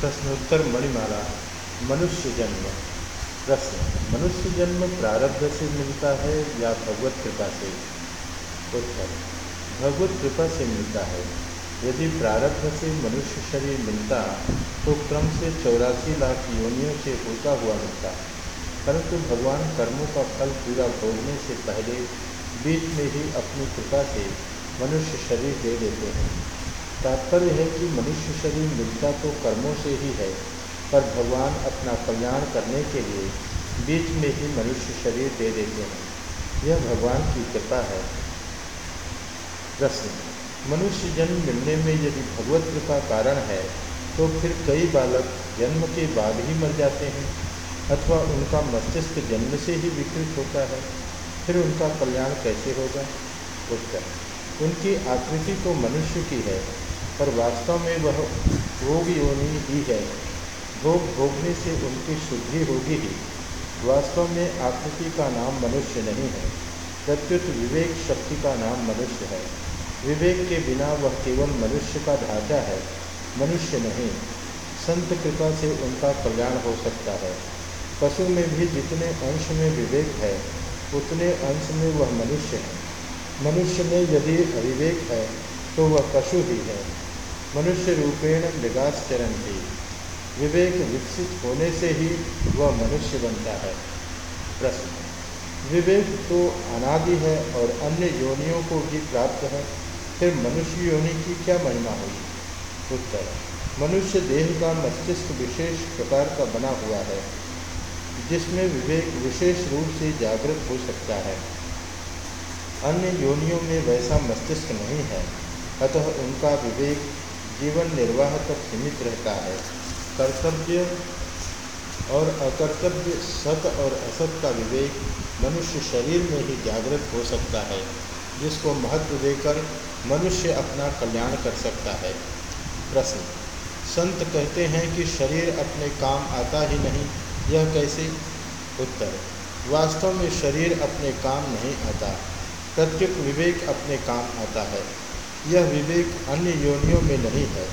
प्रश्नोत्तर मणिमाला, मनुष्य जन्म। प्रश्न, मनुष्य जन्म प्रारब्ध से मिलता है या भगवत कृपा से? उत्तर, भगवत कृपा से मिलता है। यदि प्रारब्ध से मनुष्य शरीर मिलता तो क्रम से चौरासी लाख योनियों से होता हुआ मिलता। परंतु भगवान कर्मों का फल पूरा भोगने से पहले बीच में ही अपनी कृपा से मनुष्य शरीर दे देते हैं। तात्पर्य है कि मनुष्य शरीर मिलता तो कर्मों से ही है, पर भगवान अपना कल्याण करने के लिए बीच में ही मनुष्य शरीर दे देते हैं। यह भगवान की कृपा है। प्रश्न, मनुष्य जन्म मिलने में यदि भगवत कृपा कारण है तो फिर कई बालक जन्म के बाद ही मर जाते हैं, अथवा उनका मस्तिष्क जन्म से ही विकृत होता है, फिर उनका कल्याण कैसे होगा? उत्तर, उनकी आकृति तो मनुष्य की है पर वास्तव में वह भोग योनि ही है। भोग भोगने से उनकी शुद्धि होगी ही। वास्तव में आकृति का नाम मनुष्य नहीं है। प्रत्युत विवेक शक्ति का नाम मनुष्य है। विवेक के बिना वह केवल मनुष्य का ढांचा है, मनुष्य नहीं। संत कृपा से उनका कल्याण हो सकता है। पशु में भी जितने अंश में विवेक है, उतने अंश में वह मनुष्य है। मनुष्य में यदि अविवेक है तो वह पशु ही है। मनुष्य रूपेण मृगाश्चरण थी विवेक विकसित होने से ही वह मनुष्य बनता है। प्रश्न। विवेक तो अनादि है और अन्य योनियों को भी प्राप्त है, फिर मनुष्य योनि की क्या महिमा हुई उत्तर। मनुष्य देह का मस्तिष्क विशेष प्रकार का बना हुआ है, जिसमें विवेक विशेष रूप से जागृत हो सकता है। अन्य योनियों में वैसा मस्तिष्क नहीं है, अतः उनका विवेक जीवन निर्वाह तक सीमित रहता है। कर्तव्य और अकर्तव्य सत और असत का विवेक मनुष्य शरीर में ही जागृत हो सकता है, जिसको महत्व देकर मनुष्य अपना कल्याण कर सकता है। प्रश्न, संत कहते हैं कि शरीर अपने काम आता ही नहीं, यह कैसे? उत्तर, वास्तव में शरीर अपने काम नहीं आता प्रत्युत विवेक अपने काम आता है। यह विवेक अन्य योनियों में नहीं है।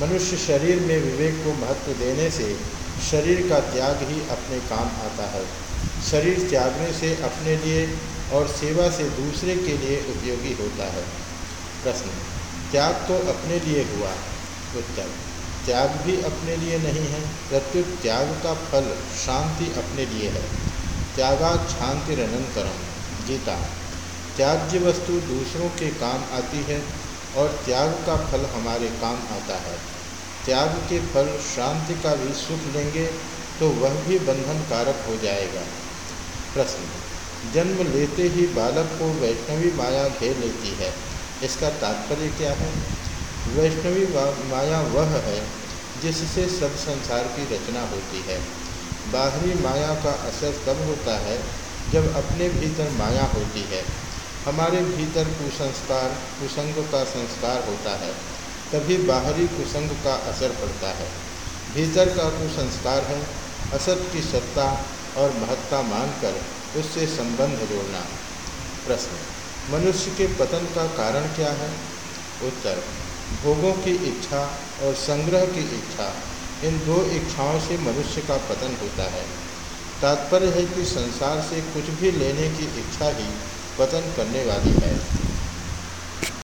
मनुष्य शरीर में विवेक को महत्व देने से शरीर का त्याग ही अपने काम आता है। शरीर त्यागने से अपने लिए और सेवा से दूसरे के लिए उपयोगी होता है। प्रश्न, त्याग तो अपने लिए हुआ? उत्तर, त्याग भी अपने लिए नहीं है। प्रत्युत त्याग का फल शांति अपने लिए है। त्यागा शांति रनंतरम गीता त्याज्य वस्तु दूसरों के काम आती है और त्याग का फल हमारे काम आता है। त्याग के फल शांति का भी सुख लेंगे तो वह भी बंधन कारक हो जाएगा। प्रश्न, जन्म लेते ही बालक को वैष्णवी माया घेर लेती है, इसका तात्पर्य क्या है? वैष्णवी माया वह है जिससे सब संसार की रचना होती है। बाहरी माया का असर तब होता है जब अपने भीतर माया होती है। हमारे भीतर कुसंस्कार, कुसंग का संस्कार होता है, तभी बाहरी कुसंग का असर पड़ता है। भीतर का कुसंस्कार है, असत की सत्ता और महत्ता मानकर उससे संबंध जोड़ना। प्रश्न, मनुष्य के पतन का कारण क्या है? उत्तर, भोगों की इच्छा और संग्रह की इच्छा, इन दो इच्छाओं से मनुष्य का पतन होता है। तात्पर्य है कि संसार से कुछ भी लेने की इच्छा ही पतन करने वाली है।